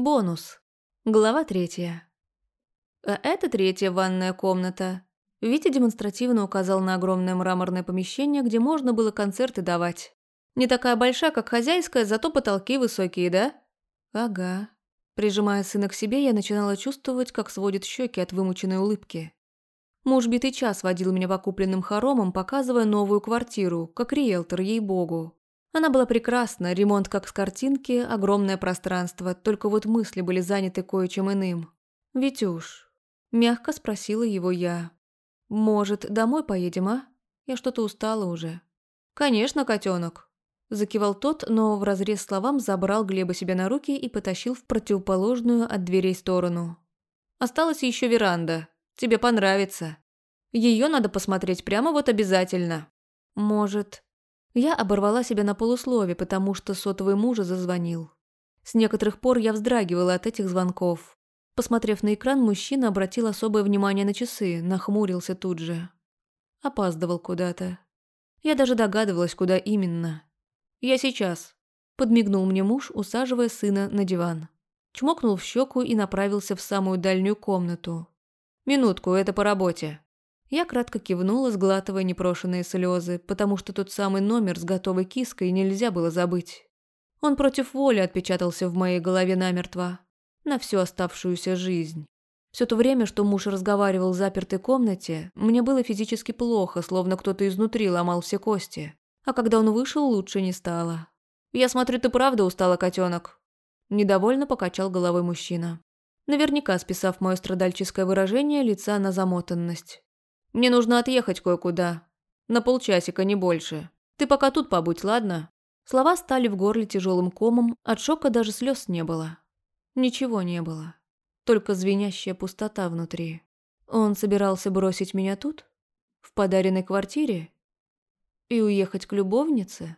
Бонус. Глава третья. А это третья ванная комната. Витя демонстративно указал на огромное мраморное помещение, где можно было концерты давать. Не такая большая, как хозяйская, зато потолки высокие, да? Ага. Прижимая сына к себе, я начинала чувствовать, как сводит щеки от вымученной улыбки. Муж битый час водил меня по купленным хоромам, показывая новую квартиру, как риэлтор, ей-богу. Она была прекрасна, ремонт как с картинки, огромное пространство, только вот мысли были заняты кое-чем иным. «Витюш», – мягко спросила его я, – «может, домой поедем, а? Я что-то устала уже». «Конечно, котенок», – закивал тот, но в разрез словам забрал Глеба себе на руки и потащил в противоположную от дверей сторону. «Осталась еще веранда. Тебе понравится. Ее надо посмотреть прямо вот обязательно». «Может, я оборвала себя на полуслове, потому что сотовый мужа зазвонил. С некоторых пор я вздрагивала от этих звонков. Посмотрев на экран, мужчина обратил особое внимание на часы, нахмурился тут же. Опаздывал куда-то. Я даже догадывалась, куда именно. «Я сейчас», – подмигнул мне муж, усаживая сына на диван. Чмокнул в щеку и направился в самую дальнюю комнату. «Минутку, это по работе». Я кратко кивнула, сглатывая непрошенные слезы, потому что тот самый номер с готовой киской нельзя было забыть. Он против воли отпечатался в моей голове намертво. На всю оставшуюся жизнь. Все то время, что муж разговаривал в запертой комнате, мне было физически плохо, словно кто-то изнутри ломал все кости. А когда он вышел, лучше не стало. «Я смотрю, ты правда устала, котенок?» Недовольно покачал головой мужчина. Наверняка списав мое страдальческое выражение лица на замотанность. Мне нужно отъехать кое-куда. На полчасика, не больше. Ты пока тут побудь, ладно?» Слова стали в горле тяжелым комом, от шока даже слез не было. Ничего не было. Только звенящая пустота внутри. Он собирался бросить меня тут? В подаренной квартире? И уехать к любовнице?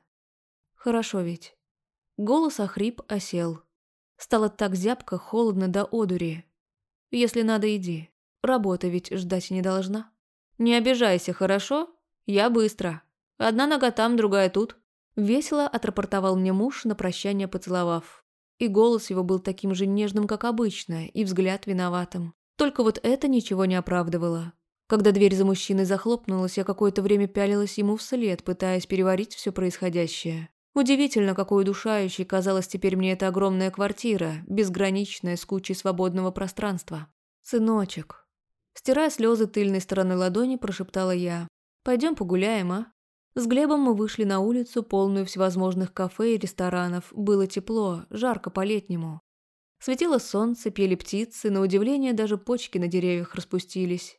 Хорошо ведь. Голос охрип осел. Стало так зябко, холодно до одури. Если надо, иди. Работа ведь ждать не должна. «Не обижайся, хорошо? Я быстро. Одна нога там, другая тут». Весело отрапортовал мне муж, на прощание поцеловав. И голос его был таким же нежным, как обычно, и взгляд виноватым. Только вот это ничего не оправдывало. Когда дверь за мужчиной захлопнулась, я какое-то время пялилась ему вслед, пытаясь переварить все происходящее. Удивительно, какой удушающей казалась теперь мне эта огромная квартира, безграничная, с кучей свободного пространства. «Сыночек, Стирая слезы тыльной стороной ладони, прошептала я. «Пойдем погуляем, а?» С Глебом мы вышли на улицу, полную всевозможных кафе и ресторанов. Было тепло, жарко по-летнему. Светило солнце, пели птицы, на удивление даже почки на деревьях распустились.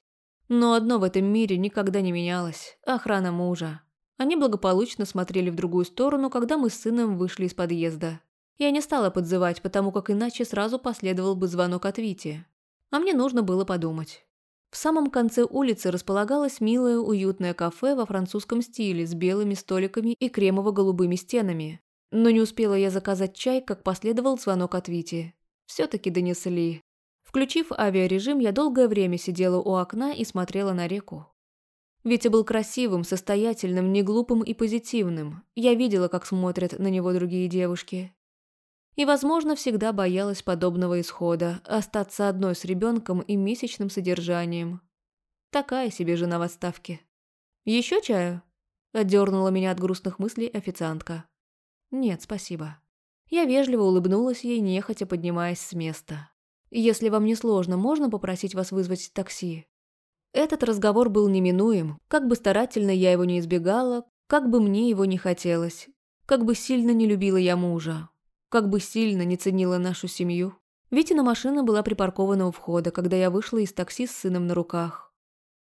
Но одно в этом мире никогда не менялось – охрана мужа. Они благополучно смотрели в другую сторону, когда мы с сыном вышли из подъезда. Я не стала подзывать, потому как иначе сразу последовал бы звонок от Вити. А мне нужно было подумать. В самом конце улицы располагалось милое уютное кафе во французском стиле с белыми столиками и кремово-голубыми стенами. Но не успела я заказать чай, как последовал звонок от Вити. Все-таки донесли. Включив авиарежим, я долгое время сидела у окна и смотрела на реку. Витя был красивым, состоятельным, неглупым и позитивным. Я видела, как смотрят на него другие девушки. И, возможно, всегда боялась подобного исхода – остаться одной с ребенком и месячным содержанием. Такая себе жена в отставке. «Еще чаю?» – отдернула меня от грустных мыслей официантка. «Нет, спасибо». Я вежливо улыбнулась ей, нехотя поднимаясь с места. «Если вам не сложно, можно попросить вас вызвать такси?» Этот разговор был неминуем, как бы старательно я его не избегала, как бы мне его не хотелось, как бы сильно не любила я мужа, как бы сильно не ценила нашу семью. Витина машина была припаркована у входа, когда я вышла из такси с сыном на руках.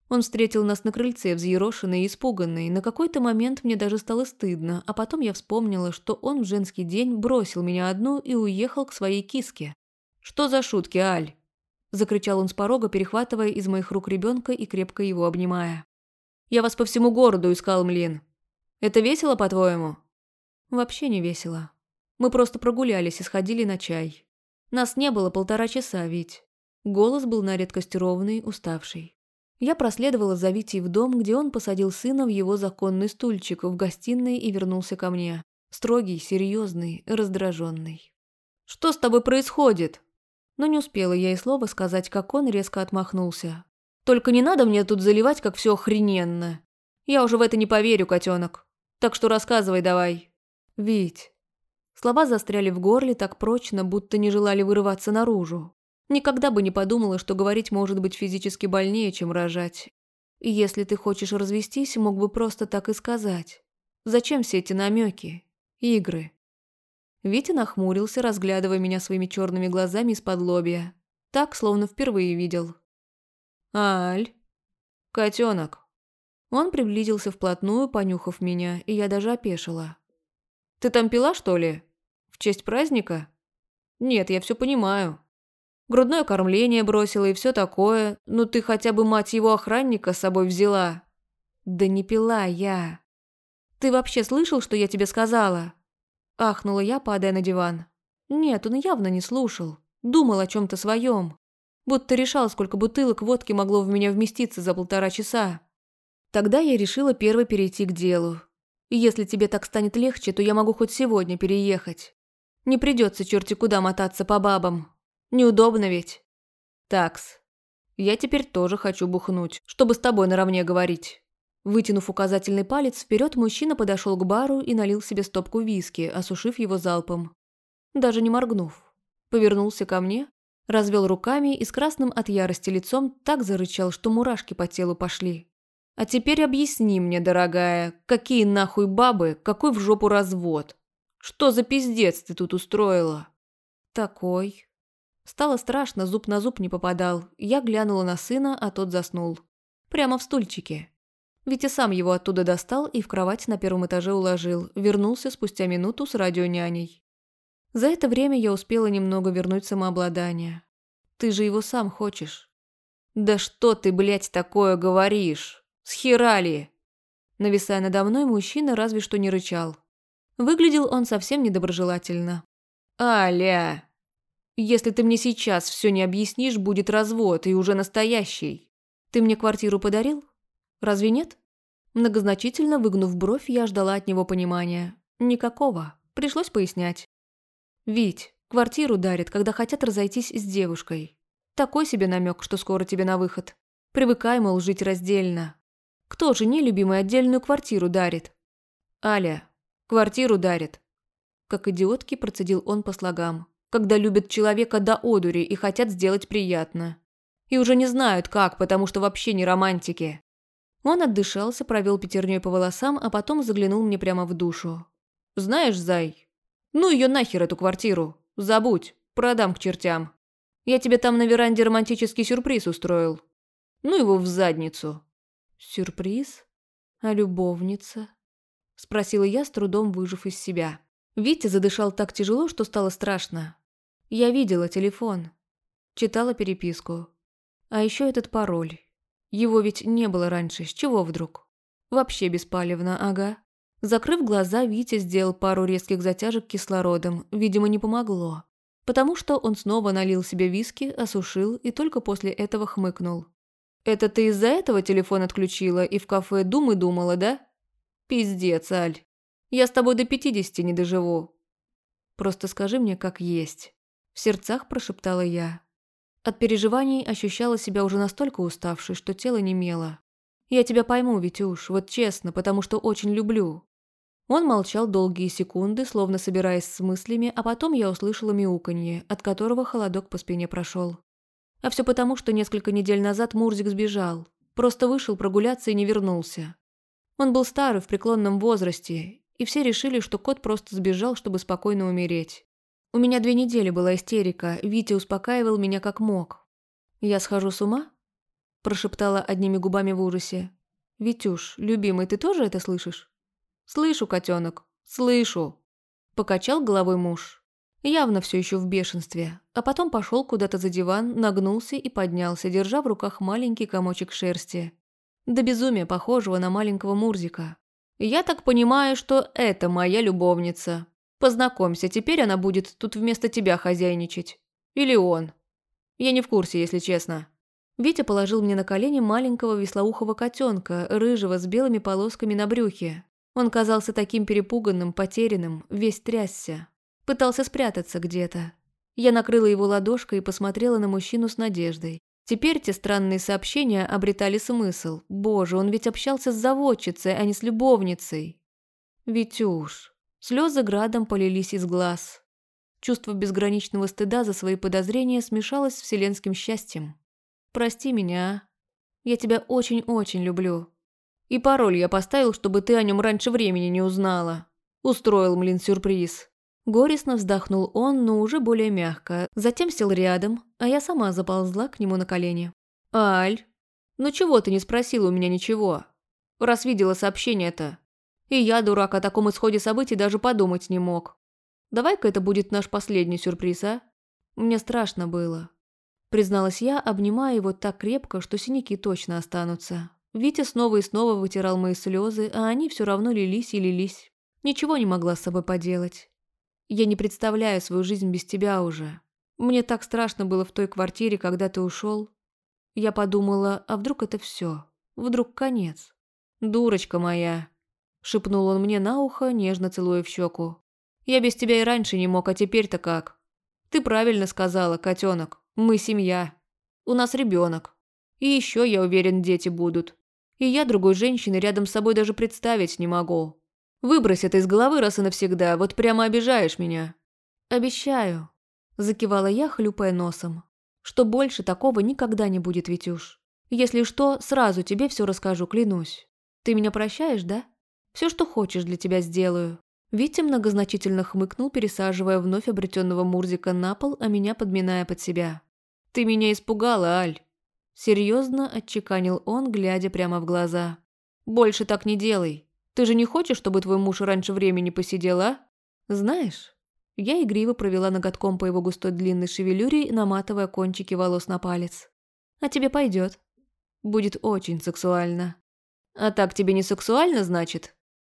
Он встретил нас на крыльце, взъерошенный и испуганный. На какой-то момент мне даже стало стыдно, а потом я вспомнила, что он в женский день бросил меня одну и уехал к своей киске. «Что за шутки, Аль?» – закричал он с порога, перехватывая из моих рук ребенка и крепко его обнимая. «Я вас по всему городу искал, Млин. Это весело, по-твоему?» «Вообще не весело. Мы просто прогулялись и сходили на чай. Нас не было полтора часа, ведь. Голос был на редкость ровный, уставший. Я проследовала за Витей в дом, где он посадил сына в его законный стульчик в гостиной и вернулся ко мне. Строгий, серьезный, раздраженный. Что с тобой происходит?» Но не успела я и слова сказать, как он резко отмахнулся. «Только не надо мне тут заливать, как все охрененно. Я уже в это не поверю, котенок. Так что рассказывай давай». «Вить». Слова застряли в горле так прочно, будто не желали вырываться наружу. Никогда бы не подумала, что говорить может быть физически больнее, чем рожать. И если ты хочешь развестись, мог бы просто так и сказать. Зачем все эти намеки, игры? Витя нахмурился, разглядывая меня своими черными глазами из-под лобья. Так, словно впервые видел. «Аль, котенок». Он приблизился вплотную, понюхав меня, и я даже опешила. «Ты там пила, что ли? В честь праздника?» «Нет, я все понимаю. Грудное кормление бросила и все такое. Ну ты хотя бы мать его охранника с собой взяла». «Да не пила я. Ты вообще слышал, что я тебе сказала?» Ахнула я, падая на диван. Нет, он явно не слушал. Думал о чем-то своем. Будто решал, сколько бутылок водки могло в меня вместиться за полтора часа. Тогда я решила первой перейти к делу. Если тебе так станет легче, то я могу хоть сегодня переехать. Не придется черти куда мотаться по бабам. Неудобно ведь. Такс. Я теперь тоже хочу бухнуть, чтобы с тобой наравне говорить. Вытянув указательный палец вперед, мужчина подошел к бару и налил себе стопку виски, осушив его залпом. Даже не моргнув. Повернулся ко мне, развел руками и с красным от ярости лицом так зарычал, что мурашки по телу пошли. «А теперь объясни мне, дорогая, какие нахуй бабы, какой в жопу развод? Что за пиздец ты тут устроила?» «Такой». Стало страшно, зуб на зуб не попадал. Я глянула на сына, а тот заснул. Прямо в стульчике. Витя сам его оттуда достал и в кровать на первом этаже уложил, вернулся спустя минуту с радионяней. За это время я успела немного вернуть самообладание. Ты же его сам хочешь. «Да что ты, блядь, такое говоришь? Схерали!» Нависая надо мной, мужчина разве что не рычал. Выглядел он совсем недоброжелательно. «Аля! Если ты мне сейчас все не объяснишь, будет развод, и уже настоящий. Ты мне квартиру подарил?» Разве нет? Многозначительно выгнув бровь, я ждала от него понимания. Никакого. Пришлось пояснять. «Вить, квартиру дарит, когда хотят разойтись с девушкой. Такой себе намек, что скоро тебе на выход. Привыкай, мол, жить раздельно. Кто же не любимый отдельную квартиру дарит? Аля, квартиру дарит. Как идиотки процедил он по слогам. Когда любят человека до одури и хотят сделать приятно. И уже не знают как, потому что вообще не романтики. Он отдышался, провел пятерней по волосам, а потом заглянул мне прямо в душу. «Знаешь, Зай, ну ее нахер эту квартиру. Забудь, продам к чертям. Я тебе там на веранде романтический сюрприз устроил. Ну его в задницу». «Сюрприз? А любовница?» Спросила я, с трудом выжив из себя. Витя задышал так тяжело, что стало страшно. Я видела телефон. Читала переписку. А еще этот пароль. Его ведь не было раньше, с чего вдруг? Вообще беспалевно, ага. Закрыв глаза, Витя сделал пару резких затяжек кислородом, видимо, не помогло. Потому что он снова налил себе виски, осушил и только после этого хмыкнул. «Это ты из-за этого телефон отключила и в кафе думы думала, да?» «Пиздец, Аль. Я с тобой до пятидесяти не доживу». «Просто скажи мне, как есть». В сердцах прошептала я. От переживаний ощущала себя уже настолько уставшей, что тело немело. «Я тебя пойму, Витюш, вот честно, потому что очень люблю». Он молчал долгие секунды, словно собираясь с мыслями, а потом я услышала мяуканье, от которого холодок по спине прошел. А все потому, что несколько недель назад Мурзик сбежал. Просто вышел прогуляться и не вернулся. Он был старый, в преклонном возрасте, и все решили, что кот просто сбежал, чтобы спокойно умереть. У меня две недели была истерика, Витя успокаивал меня как мог. «Я схожу с ума?» – прошептала одними губами в ужасе. «Витюш, любимый, ты тоже это слышишь?» «Слышу, котенок, слышу!» – покачал головой муж. Явно все еще в бешенстве, а потом пошел куда-то за диван, нагнулся и поднялся, держа в руках маленький комочек шерсти. До безумия похожего на маленького Мурзика. «Я так понимаю, что это моя любовница», Познакомься, теперь она будет тут вместо тебя хозяйничать. Или он. Я не в курсе, если честно». Витя положил мне на колени маленького веслоухого котенка, рыжего с белыми полосками на брюхе. Он казался таким перепуганным, потерянным, весь трясся. Пытался спрятаться где-то. Я накрыла его ладошкой и посмотрела на мужчину с надеждой. Теперь те странные сообщения обретали смысл. Боже, он ведь общался с заводчицей, а не с любовницей. Витюш. Слезы градом полились из глаз. Чувство безграничного стыда за свои подозрения смешалось с вселенским счастьем. «Прости меня, я тебя очень-очень люблю. И пароль я поставил, чтобы ты о нем раньше времени не узнала. Устроил, млин, сюрприз». Горестно вздохнул он, но уже более мягко. Затем сел рядом, а я сама заползла к нему на колени. «Аль, ну чего ты не спросила у меня ничего? Раз видела сообщение-то. И я, дурак, о таком исходе событий даже подумать не мог. Давай-ка это будет наш последний сюрприз, а? Мне страшно было. Призналась я, обнимая его так крепко, что синяки точно останутся. Витя снова и снова вытирал мои слезы, а они все равно лились и лились. Ничего не могла с собой поделать. Я не представляю свою жизнь без тебя уже. Мне так страшно было в той квартире, когда ты ушел. Я подумала, а вдруг это все? Вдруг конец? Дурочка моя. Шепнул он мне на ухо, нежно целуя в щеку. Я без тебя и раньше не мог, а теперь-то как? Ты правильно сказала, котенок. Мы семья. У нас ребенок. И еще, я уверен, дети будут. И я другой женщины рядом с собой даже представить не могу. Выбрось это из головы раз и навсегда, вот прямо обижаешь меня». «Обещаю», – закивала я, хлюпая носом, «что больше такого никогда не будет, Витюш. Если что, сразу тебе все расскажу, клянусь. Ты меня прощаешь, да? Все, что хочешь, для тебя сделаю». Витя многозначительно хмыкнул, пересаживая вновь обретенного Мурзика на пол, а меня подминая под себя. «Ты меня испугала, Аль!» Серьезно отчеканил он, глядя прямо в глаза. «Больше так не делай. Ты же не хочешь, чтобы твой муж раньше времени посидел, а? Знаешь, я игриво провела ноготком по его густой длинной шевелюре, наматывая кончики волос на палец. А тебе пойдет. Будет очень сексуально. А так тебе не сексуально, значит?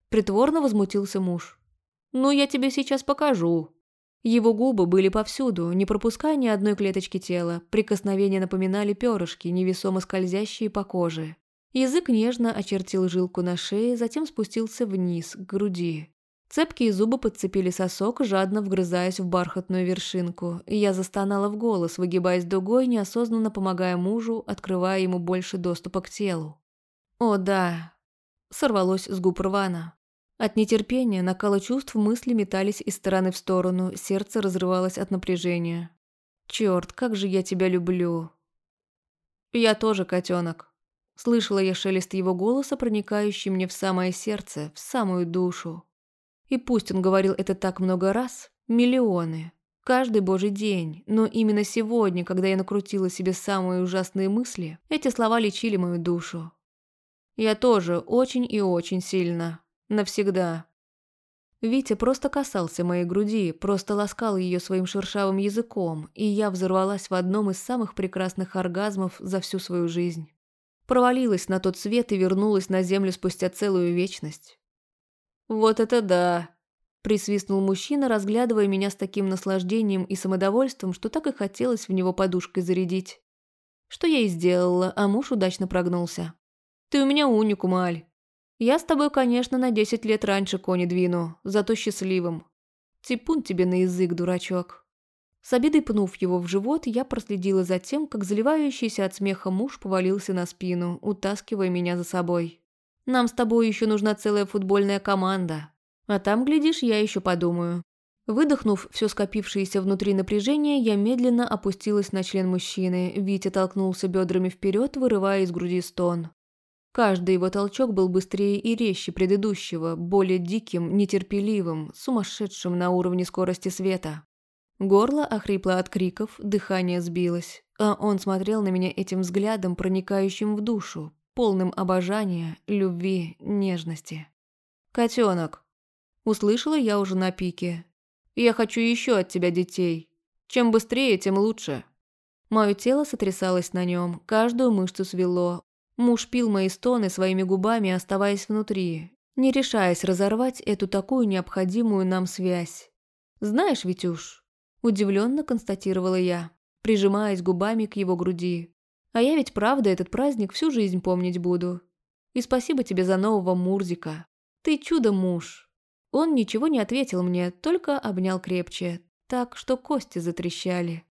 Притворно возмутился муж. Ну, я тебе сейчас покажу. Его губы были повсюду, не пропуская ни одной клеточки тела. Прикосновения напоминали перышки, невесомо скользящие по коже. Язык нежно очертил жилку на шее, затем спустился вниз, к груди. Цепкие зубы подцепили сосок, жадно вгрызаясь в бархатную вершинку, я застонала в голос, выгибаясь дугой, неосознанно помогая мужу, открывая ему больше доступа к телу. «О, да!» Сорвалось с губ рвана. От нетерпения, накала чувств мысли метались из стороны в сторону, сердце разрывалось от напряжения. «Чёрт, как же я тебя люблю!» «Я тоже котенок», Слышала я шелест его голоса, проникающий мне в самое сердце, в самую душу. И пусть он говорил это так много раз, миллионы, каждый божий день, но именно сегодня, когда я накрутила себе самые ужасные мысли, эти слова лечили мою душу. Я тоже очень и очень сильно. Навсегда. Витя просто касался моей груди, просто ласкал ее своим шершавым языком, и я взорвалась в одном из самых прекрасных оргазмов за всю свою жизнь. Провалилась на тот свет и вернулась на землю спустя целую вечность. «Вот это да!» – присвистнул мужчина, разглядывая меня с таким наслаждением и самодовольством, что так и хотелось в него подушкой зарядить. Что я и сделала, а муж удачно прогнулся. «Ты у меня уникум, Аль. Я с тобой, конечно, на десять лет раньше кони двину, зато счастливым. Типун тебе на язык, дурачок». С обидой пнув его в живот, я проследила за тем, как заливающийся от смеха муж повалился на спину, утаскивая меня за собой. «Нам с тобой еще нужна целая футбольная команда. А там, глядишь, я еще подумаю». Выдохнув все скопившееся внутри напряжение, я медленно опустилась на член мужчины. Витя толкнулся бедрами вперед, вырывая из груди стон. Каждый его толчок был быстрее и резче предыдущего, более диким, нетерпеливым, сумасшедшим на уровне скорости света. Горло охрипло от криков, дыхание сбилось, а он смотрел на меня этим взглядом, проникающим в душу, полным обожания, любви, нежности. «Котенок!» Услышала я уже на пике. «Я хочу еще от тебя детей. Чем быстрее, тем лучше». Мое тело сотрясалось на нем, каждую мышцу свело. Муж пил мои стоны своими губами, оставаясь внутри, не решаясь разорвать эту такую необходимую нам связь. «Знаешь, Витюш, Удивленно констатировала я, прижимаясь губами к его груди. А я ведь правда этот праздник всю жизнь помнить буду. И спасибо тебе за нового Мурзика. Ты чудо-муж. Он ничего не ответил мне, только обнял крепче. так, что кости затрещали.